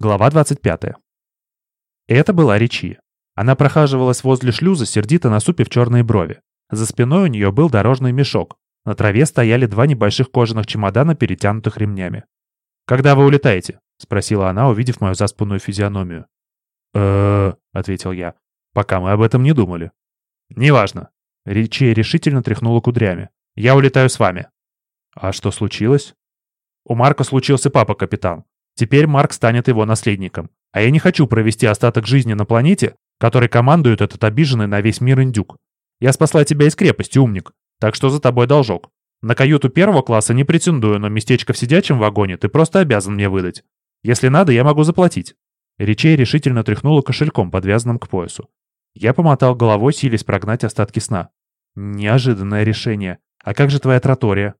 Глава 25. Это была Ричи. Она прохаживалась возле шлюза, сердито насупив черные брови. За спиной у нее был дорожный мешок. На траве стояли два небольших кожаных чемодана, перетянутых ремнями. «Когда вы улетаете?» — спросила она, увидев мою заспанную физиономию. э ответил я. «Пока мы об этом не думали». «Неважно». Ричи решительно тряхнула кудрями. «Я улетаю с вами». «А что случилось?» «У Марка случился папа, капитан. Теперь Марк станет его наследником. А я не хочу провести остаток жизни на планете, которой командует этот обиженный на весь мир индюк. Я спасла тебя из крепости, умник. Так что за тобой должок. На каюту первого класса не претендую, но местечко в сидячем вагоне ты просто обязан мне выдать. Если надо, я могу заплатить». Речей решительно тряхнула кошельком, подвязанным к поясу. Я помотал головой, силясь прогнать остатки сна. Неожиданное решение. А как же твоя тротория?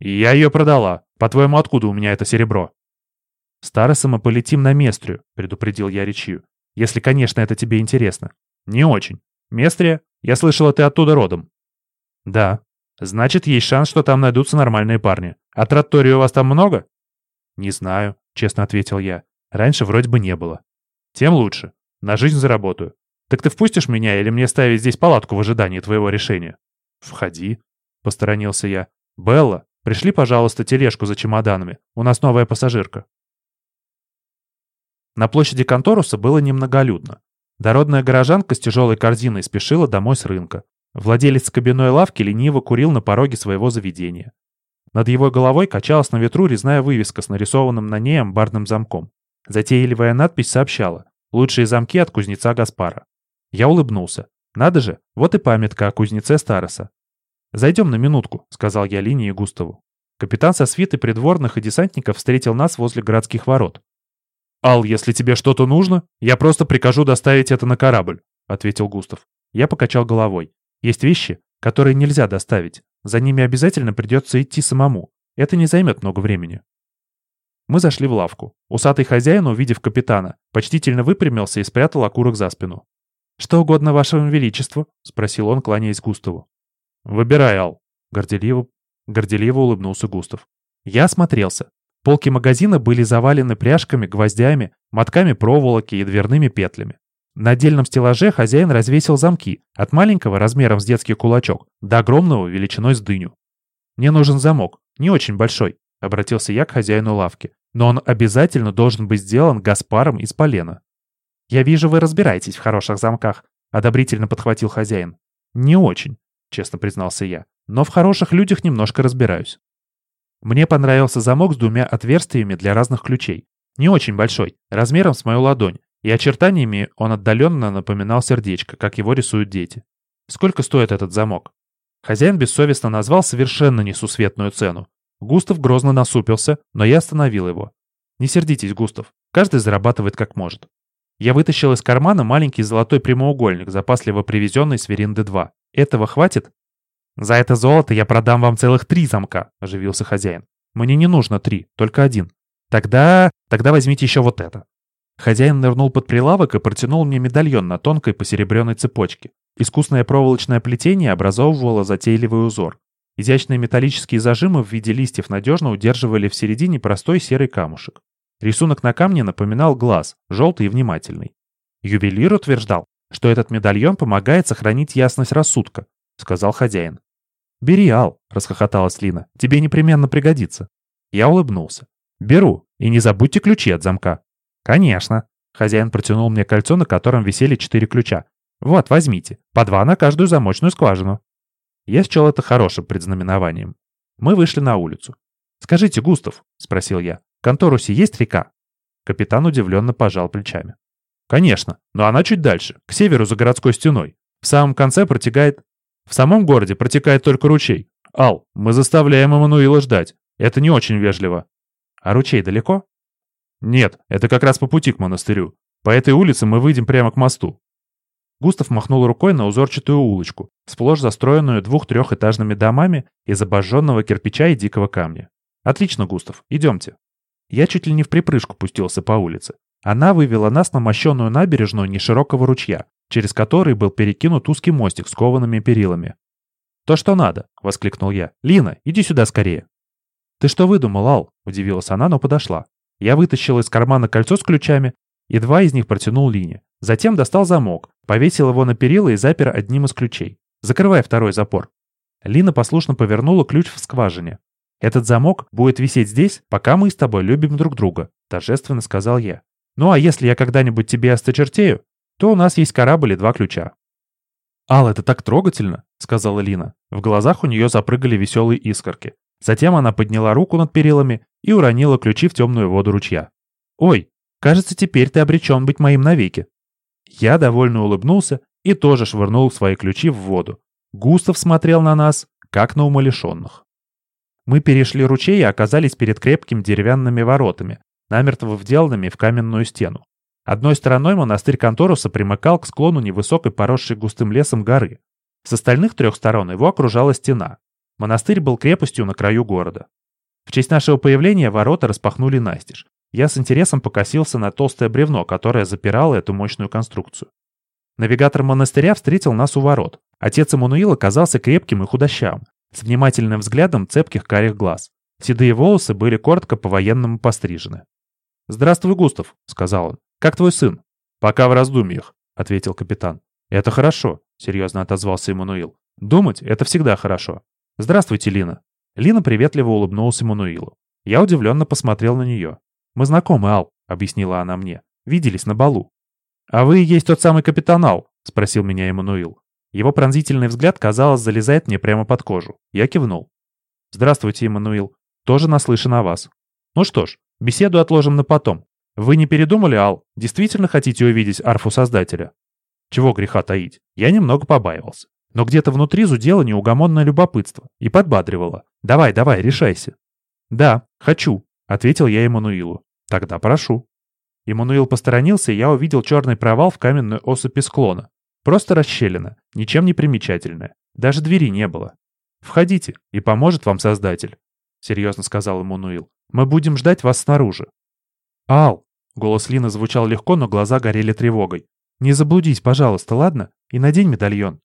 Я ее продала. По-твоему, откуда у меня это серебро? Староса мы полетим на Местрию, предупредил я речью. Если, конечно, это тебе интересно. Не очень. Местрия? Я слышала, ты оттуда родом. Да. Значит, есть шанс, что там найдутся нормальные парни. А тротории у вас там много? Не знаю, честно ответил я. Раньше вроде бы не было. Тем лучше. На жизнь заработаю. Так ты впустишь меня или мне ставить здесь палатку в ожидании твоего решения? Входи, посторонился я. Белла, пришли, пожалуйста, тележку за чемоданами. У нас новая пассажирка. На площади Конторуса было немноголюдно. Дородная горожанка с тяжелой корзиной спешила домой с рынка. Владелец кабиной лавки лениво курил на пороге своего заведения. Над его головой качалась на ветру резная вывеска с нарисованным на ней амбарным замком. Затейливая надпись сообщала «Лучшие замки от кузнеца Гаспара». Я улыбнулся. Надо же, вот и памятка о кузнеце Староса. «Зайдем на минутку», — сказал я Линии Густаву. Капитан со свитой придворных и десантников встретил нас возле городских ворот. «Ал, если тебе что-то нужно, я просто прикажу доставить это на корабль», — ответил Густав. Я покачал головой. «Есть вещи, которые нельзя доставить. За ними обязательно придется идти самому. Это не займет много времени». Мы зашли в лавку. Усатый хозяин, увидев капитана, почтительно выпрямился и спрятал окурок за спину. «Что угодно вашему величеству?» — спросил он, кланяясь Густаву. «Выбирай, Ал», — горделиво, горделиво улыбнулся Густав. Я осмотрелся. Полки магазина были завалены пряжками, гвоздями, мотками проволоки и дверными петлями. На отдельном стеллаже хозяин развесил замки, от маленького размером с детский кулачок до огромного величиной с дыню. «Мне нужен замок, не очень большой», — обратился я к хозяину лавки. «Но он обязательно должен быть сделан Гаспаром из полена». «Я вижу, вы разбираетесь в хороших замках», — одобрительно подхватил хозяин. «Не очень», — честно признался я, «но в хороших людях немножко разбираюсь». Мне понравился замок с двумя отверстиями для разных ключей. Не очень большой, размером с мою ладонь, и очертаниями он отдаленно напоминал сердечко, как его рисуют дети. Сколько стоит этот замок? Хозяин бессовестно назвал совершенно несусветную цену. Густав грозно насупился, но я остановил его. «Не сердитесь, Густав. Каждый зарабатывает как может». Я вытащил из кармана маленький золотой прямоугольник, запасливо привезенный с Веринды-2. «Этого хватит?» «За это золото я продам вам целых три замка», — оживился хозяин. «Мне не нужно три, только один. Тогда... тогда возьмите еще вот это». Хозяин нырнул под прилавок и протянул мне медальон на тонкой посеребренной цепочке. Искусное проволочное плетение образовывало затейливый узор. Изящные металлические зажимы в виде листьев надежно удерживали в середине простой серый камушек. Рисунок на камне напоминал глаз, желтый и внимательный. Ювелир утверждал, что этот медальон помогает сохранить ясность рассудка, сказал хозяин. «Бери, Ал», — расхохоталась Лина. «Тебе непременно пригодится». Я улыбнулся. «Беру. И не забудьте ключи от замка». «Конечно». Хозяин протянул мне кольцо, на котором висели четыре ключа. «Вот, возьмите. По два на каждую замочную скважину». Я счел это хорошим предзнаменованием. Мы вышли на улицу. «Скажите, Густав», — спросил я, — «в Конторусе есть река?» Капитан удивленно пожал плечами. «Конечно, но она чуть дальше, к северу за городской стеной. В самом конце протекает в самом городе протекает только ручей. Ал, мы заставляем Эммануила ждать. Это не очень вежливо. А ручей далеко? Нет, это как раз по пути к монастырю. По этой улице мы выйдем прямо к мосту. Густав махнул рукой на узорчатую улочку, сплошь застроенную двух-трехэтажными домами из обожженного кирпича и дикого камня. «Отлично, Густав, идемте». Я чуть ли не в припрыжку пустился по улице. Она вывела нас на мощенную набережную неширокого ручья, через который был перекинут узкий мостик с коваными перилами. «То, что надо!» — воскликнул я. «Лина, иди сюда скорее!» «Ты что выдумал, Ал?» — удивилась она, но подошла. Я вытащил из кармана кольцо с ключами и два из них протянул Лине. Затем достал замок, повесил его на перила и запер одним из ключей. «Закрывай второй запор». Лина послушно повернула ключ в скважине. «Этот замок будет висеть здесь, пока мы с тобой любим друг друга», — торжественно сказал я. «Ну а если я когда-нибудь тебе осточертею, то у нас есть корабль и два ключа». «Ал, это так трогательно», — сказала Лина. В глазах у нее запрыгали веселые искорки. Затем она подняла руку над перилами и уронила ключи в темную воду ручья. «Ой, кажется, теперь ты обречен быть моим навеки». Я довольно улыбнулся и тоже швырнул свои ключи в воду. Густав смотрел на нас, как на умалишенных. Мы перешли ручей и оказались перед крепкими деревянными воротами, намертво вделанными в каменную стену. Одной стороной монастырь Конторуса примыкал к склону невысокой поросшей густым лесом горы. С остальных трех сторон его окружала стена. Монастырь был крепостью на краю города. В честь нашего появления ворота распахнули настежь. Я с интересом покосился на толстое бревно, которое запирало эту мощную конструкцию. Навигатор монастыря встретил нас у ворот. Отец Эммануил оказался крепким и худощавым, с внимательным взглядом цепких карих глаз. Седые волосы были коротко по-военному пострижены. «Здравствуй, Густав», — сказал он. «Как твой сын?» «Пока в раздумьях», — ответил капитан. «Это хорошо», — серьезно отозвался Эммануил. «Думать — это всегда хорошо. Здравствуйте, Лина». Лина приветливо улыбнулась Эммануилу. Я удивленно посмотрел на нее. «Мы знакомы, Ал», — объяснила она мне. «Виделись на балу». «А вы и есть тот самый капитан Ал?» — спросил меня Эммануил. Его пронзительный взгляд, казалось, залезает мне прямо под кожу. Я кивнул. «Здравствуйте, Эммануил. Тоже наслышан о вас. Ну что ж, беседу отложим на потом. Вы не передумали, Ал? Действительно хотите увидеть арфу Создателя? Чего греха таить? Я немного побаивался. Но где-то внутри зудело неугомонное любопытство и подбадривало. «Давай, давай, решайся». «Да, хочу», — ответил я Эммануилу. «Тогда прошу». Эммануил посторонился, и я увидел черный провал в каменную осыпи склона. Просто расщелина, ничем не примечательная. Даже двери не было. «Входите, и поможет вам Создатель», — серьезно сказал Эммануил. «Мы будем ждать вас снаружи». «Ал, Голос Лины звучал легко, но глаза горели тревогой. «Не заблудись, пожалуйста, ладно? И надень медальон».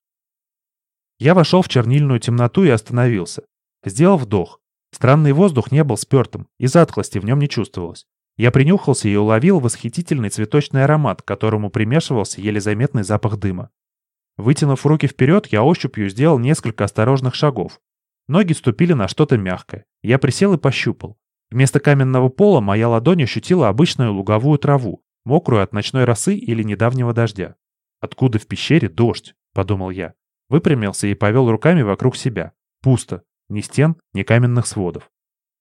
Я вошел в чернильную темноту и остановился. Сделал вдох. Странный воздух не был спертым, и затхлости в нем не чувствовалось. Я принюхался и уловил восхитительный цветочный аромат, к которому примешивался еле заметный запах дыма. Вытянув руки вперед, я ощупью сделал несколько осторожных шагов. Ноги ступили на что-то мягкое. Я присел и пощупал. Вместо каменного пола моя ладонь ощутила обычную луговую траву, мокрую от ночной росы или недавнего дождя. «Откуда в пещере дождь?» — подумал я. Выпрямился и повел руками вокруг себя. Пусто. Ни стен, ни каменных сводов.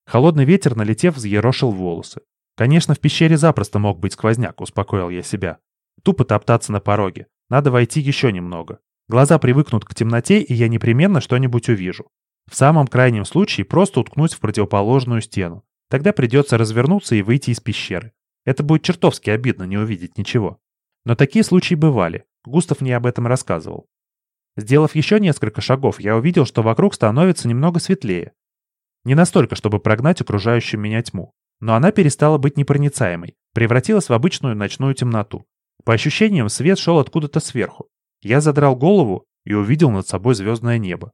Холодный ветер, налетев, взъерошил волосы. Конечно, в пещере запросто мог быть сквозняк, успокоил я себя. Тупо топтаться на пороге. Надо войти еще немного. Глаза привыкнут к темноте, и я непременно что-нибудь увижу. В самом крайнем случае просто уткнусь в противоположную стену. Тогда придется развернуться и выйти из пещеры. Это будет чертовски обидно не увидеть ничего. Но такие случаи бывали. Густав мне об этом рассказывал. Сделав еще несколько шагов, я увидел, что вокруг становится немного светлее. Не настолько, чтобы прогнать окружающую меня тьму. Но она перестала быть непроницаемой, превратилась в обычную ночную темноту. По ощущениям, свет шел откуда-то сверху. Я задрал голову и увидел над собой звездное небо.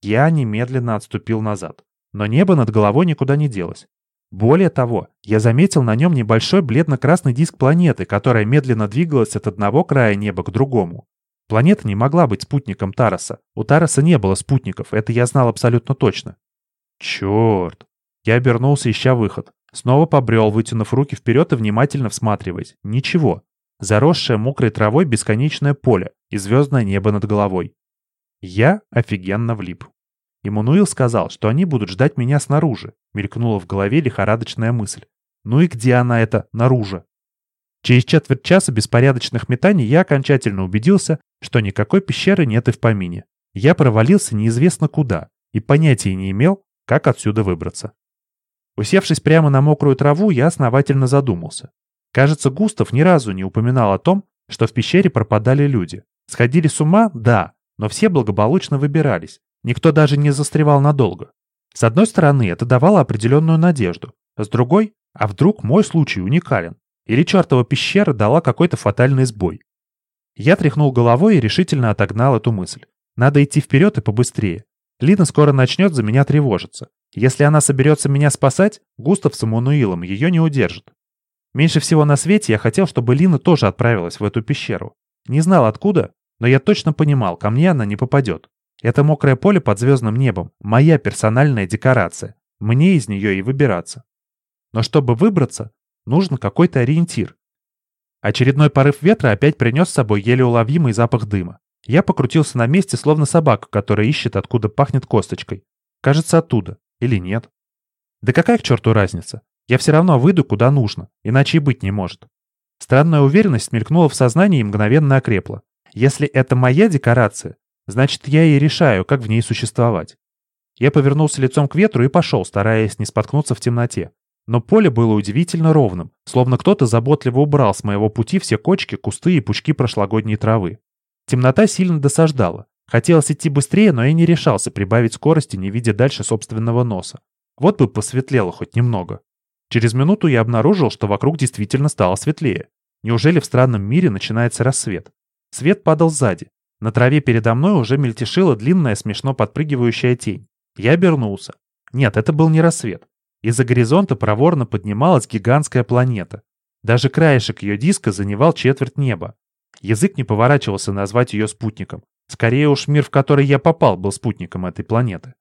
Я немедленно отступил назад. Но небо над головой никуда не делось. Более того, я заметил на нем небольшой бледно-красный диск планеты, которая медленно двигалась от одного края неба к другому. Планета не могла быть спутником Тараса. У Тараса не было спутников, это я знал абсолютно точно. Черт! Я обернулся, ища выход. Снова побрел, вытянув руки вперед и внимательно всматриваясь. Ничего. Заросшее мокрой травой бесконечное поле и звездное небо над головой. Я офигенно влип. Иммануил сказал, что они будут ждать меня снаружи. Мелькнула в голове лихорадочная мысль. Ну и где она это наружу? Через четверть часа беспорядочных метаний я окончательно убедился, что никакой пещеры нет и в помине. Я провалился неизвестно куда и понятия не имел, как отсюда выбраться. Усевшись прямо на мокрую траву, я основательно задумался. Кажется, Густав ни разу не упоминал о том, что в пещере пропадали люди. Сходили с ума? Да, но все благополучно выбирались. Никто даже не застревал надолго. С одной стороны, это давало определенную надежду. С другой, а вдруг мой случай уникален? Или чертова пещера дала какой-то фатальный сбой? Я тряхнул головой и решительно отогнал эту мысль. Надо идти вперед и побыстрее. Лина скоро начнет за меня тревожиться. Если она соберется меня спасать, Густав с Эммануилом ее не удержит. Меньше всего на свете я хотел, чтобы Лина тоже отправилась в эту пещеру. Не знал откуда, но я точно понимал, ко мне она не попадет. Это мокрое поле под звездным небом, моя персональная декорация. Мне из нее и выбираться. Но чтобы выбраться, нужен какой-то ориентир. Очередной порыв ветра опять принес с собой еле уловимый запах дыма. Я покрутился на месте, словно собака, которая ищет, откуда пахнет косточкой. Кажется, оттуда. Или нет. Да какая к черту разница? Я все равно выйду куда нужно, иначе и быть не может. Странная уверенность мелькнула в сознании и мгновенно окрепла. Если это моя декорация, значит, я и решаю, как в ней существовать. Я повернулся лицом к ветру и пошел, стараясь не споткнуться в темноте. Но поле было удивительно ровным, словно кто-то заботливо убрал с моего пути все кочки, кусты и пучки прошлогодней травы. Темнота сильно досаждала. Хотелось идти быстрее, но я не решался прибавить скорости, не видя дальше собственного носа. Вот бы посветлело хоть немного. Через минуту я обнаружил, что вокруг действительно стало светлее. Неужели в странном мире начинается рассвет? Свет падал сзади. На траве передо мной уже мельтешила длинная, смешно подпрыгивающая тень. Я обернулся. Нет, это был не рассвет. Из-за горизонта проворно поднималась гигантская планета. Даже краешек ее диска занимал четверть неба. Язык не поворачивался назвать ее спутником. Скорее уж мир, в который я попал, был спутником этой планеты.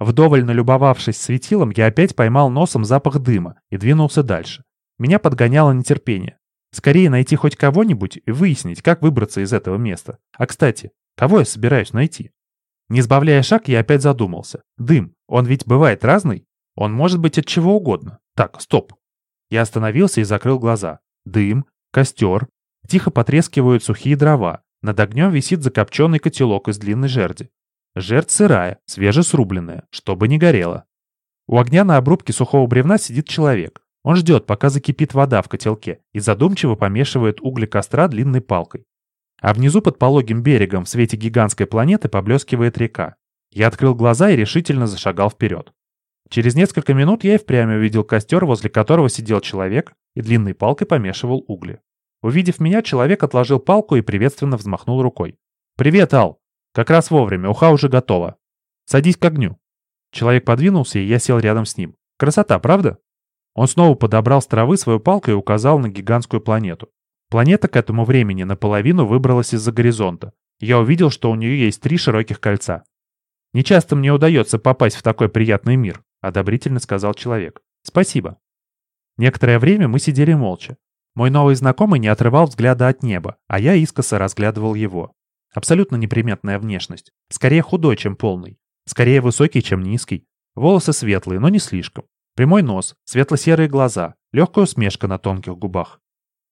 Вдоволь налюбовавшись светилом, я опять поймал носом запах дыма и двинулся дальше. Меня подгоняло нетерпение. Скорее найти хоть кого-нибудь и выяснить, как выбраться из этого места. А кстати, кого я собираюсь найти? Не сбавляя шаг, я опять задумался. Дым, он ведь бывает разный? Он может быть от чего угодно. Так, стоп. Я остановился и закрыл глаза. Дым, костер. Тихо потрескивают сухие дрова. Над огнем висит закопченный котелок из длинной жерди. Жерть сырая, свежесрубленная, чтобы не горело. У огня на обрубке сухого бревна сидит человек. Он ждет, пока закипит вода в котелке, и задумчиво помешивает угли костра длинной палкой. А внизу под пологим берегом в свете гигантской планеты поблескивает река. Я открыл глаза и решительно зашагал вперед. Через несколько минут я и впрямь увидел костер, возле которого сидел человек и длинной палкой помешивал угли. Увидев меня, человек отложил палку и приветственно взмахнул рукой. «Привет, Ал! Как раз вовремя, уха уже готова. Садись к огню». Человек подвинулся, и я сел рядом с ним. Красота, правда? Он снова подобрал с травы свою палку и указал на гигантскую планету. Планета к этому времени наполовину выбралась из-за горизонта. Я увидел, что у нее есть три широких кольца. «Нечасто мне удается попасть в такой приятный мир», — одобрительно сказал человек. «Спасибо». Некоторое время мы сидели молча. Мой новый знакомый не отрывал взгляда от неба, а я искоса разглядывал его. Абсолютно неприметная внешность. Скорее худой, чем полный. Скорее высокий, чем низкий. Волосы светлые, но не слишком. Прямой нос, светло-серые глаза, легкая усмешка на тонких губах.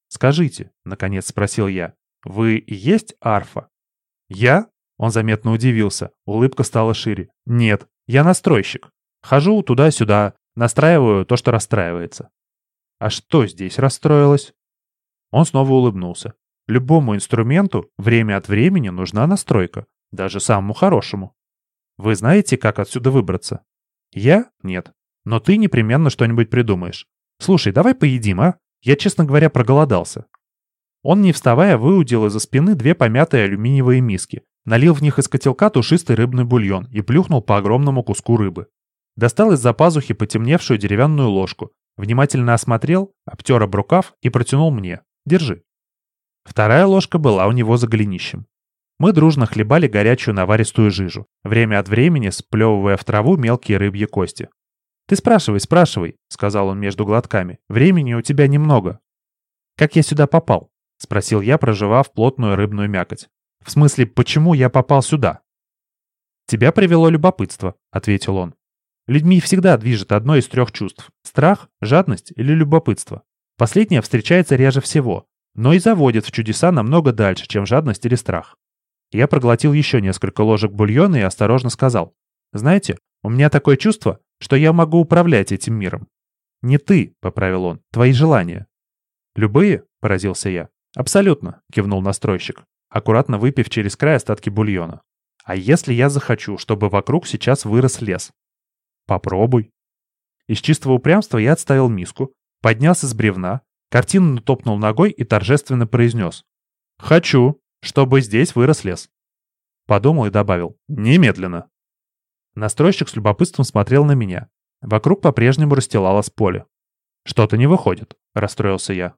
«Скажите», — наконец спросил я, — «вы и есть Арфа?» «Я?» — он заметно удивился. Улыбка стала шире. «Нет, я настройщик. Хожу туда-сюда, настраиваю то, что расстраивается». «А что здесь расстроилось?» Он снова улыбнулся. Любому инструменту время от времени нужна настройка, даже самому хорошему. Вы знаете, как отсюда выбраться? Я? Нет. Но ты непременно что-нибудь придумаешь. Слушай, давай поедим, а? Я, честно говоря, проголодался. Он, не вставая, выудил из-за спины две помятые алюминиевые миски, налил в них из котелка тушистый рыбный бульон и плюхнул по огромному куску рыбы. Достал из-за пазухи потемневшую деревянную ложку, внимательно осмотрел, обтер об рукав и протянул мне. Держи. Вторая ложка была у него за голенищем. Мы дружно хлебали горячую наваристую жижу, время от времени сплевывая в траву мелкие рыбьи кости. «Ты спрашивай, спрашивай», — сказал он между глотками. «Времени у тебя немного». «Как я сюда попал?» — спросил я, проживав плотную рыбную мякоть. «В смысле, почему я попал сюда?» «Тебя привело любопытство», — ответил он. «Людьми всегда движет одно из трех чувств — страх, жадность или любопытство. Последнее встречается реже всего, но и заводит в чудеса намного дальше, чем жадность или страх. Я проглотил еще несколько ложек бульона и осторожно сказал. «Знаете, у меня такое чувство, что я могу управлять этим миром». «Не ты», — поправил он, — «твои желания». «Любые?» — поразился я. «Абсолютно», — кивнул настройщик, аккуратно выпив через край остатки бульона. «А если я захочу, чтобы вокруг сейчас вырос лес?» «Попробуй». Из чистого упрямства я отставил миску, поднялся с бревна, Картинно топнул ногой и торжественно произнес. «Хочу, чтобы здесь вырос лес». Подумал и добавил. «Немедленно». Настройщик с любопытством смотрел на меня. Вокруг по-прежнему расстилалось поле. «Что-то не выходит», — расстроился я.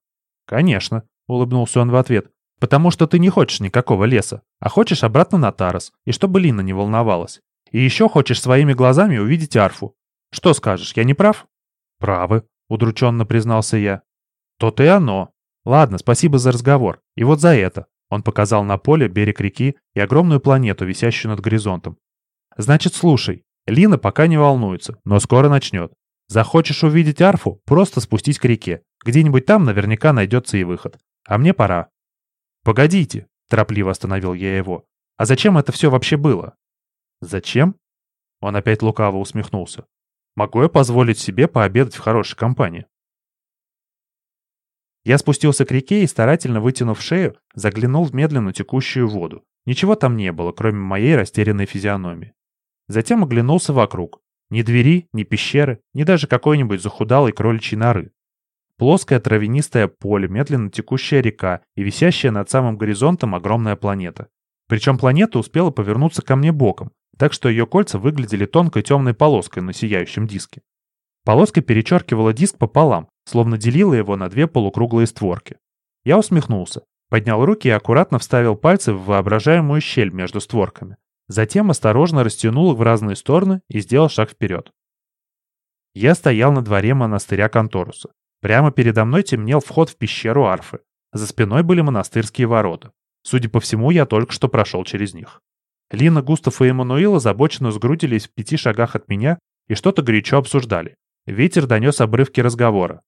«Конечно», — улыбнулся он в ответ. «Потому что ты не хочешь никакого леса, а хочешь обратно на Тарас, и чтобы Лина не волновалась. И еще хочешь своими глазами увидеть арфу. Что скажешь, я не прав?» «Правы», — удрученно признался я. «То-то и оно. Ладно, спасибо за разговор. И вот за это». Он показал на поле, берег реки и огромную планету, висящую над горизонтом. «Значит, слушай. Лина пока не волнуется, но скоро начнет. Захочешь увидеть арфу, просто спустись к реке. Где-нибудь там наверняка найдется и выход. А мне пора». «Погодите», — торопливо остановил я его. «А зачем это все вообще было?» «Зачем?» Он опять лукаво усмехнулся. «Могу я позволить себе пообедать в хорошей компании?» Я спустился к реке и, старательно вытянув шею, заглянул в медленно текущую воду. Ничего там не было, кроме моей растерянной физиономии. Затем оглянулся вокруг. Ни двери, ни пещеры, ни даже какой-нибудь захудалой кроличьей норы. Плоское травянистое поле, медленно текущая река и висящая над самым горизонтом огромная планета. Причем планета успела повернуться ко мне боком, так что ее кольца выглядели тонкой темной полоской на сияющем диске. Полоска перечеркивала диск пополам, словно делила его на две полукруглые створки. Я усмехнулся, поднял руки и аккуратно вставил пальцы в воображаемую щель между створками. Затем осторожно растянул их в разные стороны и сделал шаг вперед. Я стоял на дворе монастыря Конторуса. Прямо передо мной темнел вход в пещеру Арфы. За спиной были монастырские ворота. Судя по всему, я только что прошел через них. Лина, Густав и Эммануил озабоченно сгрудились в пяти шагах от меня и что-то горячо обсуждали. Ветер донес обрывки разговора.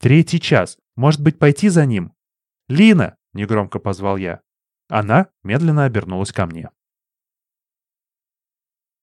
«Третий час. Может быть, пойти за ним?» «Лина!» — негромко позвал я. Она медленно обернулась ко мне.